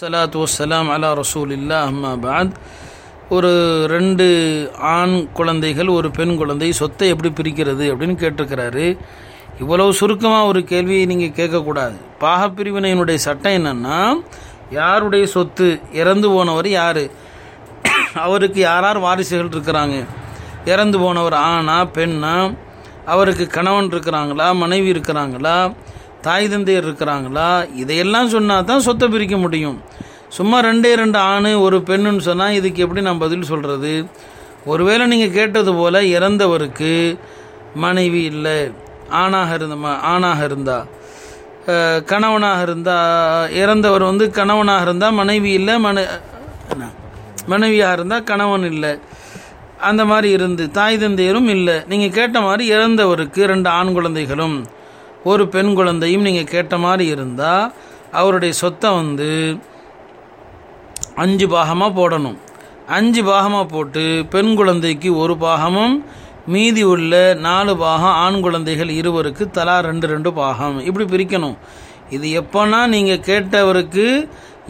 சலாத்து வசலாம் அலா ரசூலில்லா அம்மா பாத் ஒரு ரெண்டு ஆண் குழந்தைகள் ஒரு பெண் குழந்தை சொத்தை எப்படி பிரிக்கிறது அப்படின்னு கேட்டிருக்கிறாரு. இவ்வளவு சுருக்கமாக ஒரு கேள்வியை நீங்கள் கேட்கக்கூடாது. பாகப்பிரிவினையினுடைய சட்டம் என்னென்னா யாருடைய சொத்து இறந்து போனவர் யார்? அவருக்கு யாரார் வாரிசுகள் இருக்கிறாங்க? இறந்து போனவர் ஆணா பெண்ணா? அவருக்கு கணவன் இருக்கிறாங்களா? மனைவி இருக்கிறாங்களா? தாய் தந்தையர் இருக்கிறாங்களா? இதையெல்லாம் சொன்னால் தான் சொத்தை பிரிக்க முடியும். சும்மா ரெண்டே ரெண்டு ஆண் ஒரு பெண்ணுன்னு சொன்னால் இதுக்கு எப்படி நான் பதில் சொல்கிறது ஒருவேளை நீங்கள் கேட்டது போல் இறந்தவருக்கு மனைவி இல்லை ஆணாக இருந்த ஆணாக இருந்தா கணவனாக இருந்தா இறந்தவர் வந்து கணவனாக இருந்தால் மனைவி இல்லை மன மனைவியாக இருந்தால் கணவன் இல்லை. அந்த மாதிரி இருந்து தாய் தந்தையரும் இல்லை. நீங்கள் கேட்ட மாதிரி இறந்தவருக்கு ரெண்டு ஆண் குழந்தைகளும் ஒரு பெண் குழந்தையும் நீங்கள் கேட்ட மாதிரி இருந்தால் அவருடைய சொத்தை வந்து அஞ்சு பாகமாக போடணும். அஞ்சு பாகமாக போட்டு பெண் குழந்தைக்கு ஒரு பாகமும் மீதி உள்ள நாலு பாகம் ஆண் குழந்தைகள் இருவருக்கு தலா ரெண்டு ரெண்டு பாகம். இப்படி பிரிக்கணும். இது எப்போனா நீங்கள் கேட்டவருக்கு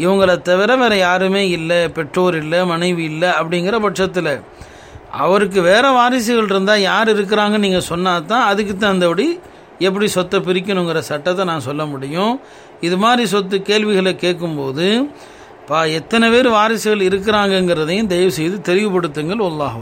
இவங்களை தவிர வேறு யாருமே இல்லை பெற்றோர் இல்லை மனைவி இல்லை அப்படிங்கிற பட்சத்தில். அவருக்கு வேறு வாரிசுகள் இருந்தால் யார் இருக்கிறாங்கன்னு நீங்கள் சொன்னால் தான் அதுக்கு தகுந்தபடி எப்படி சொத்தை பிரிக்கணுங்கிற சட்டத்தை நான் சொல்ல முடியும். இது மாதிரி சொத்து கேள்விகளை கேட்கும்போது பா எத்தனை பேர் வாரிசுகள் இருக்கிறாங்கங்கிறதையும் தயவு செய்து தெளிவுபடுத்துங்கள் ஒல்லாஹ்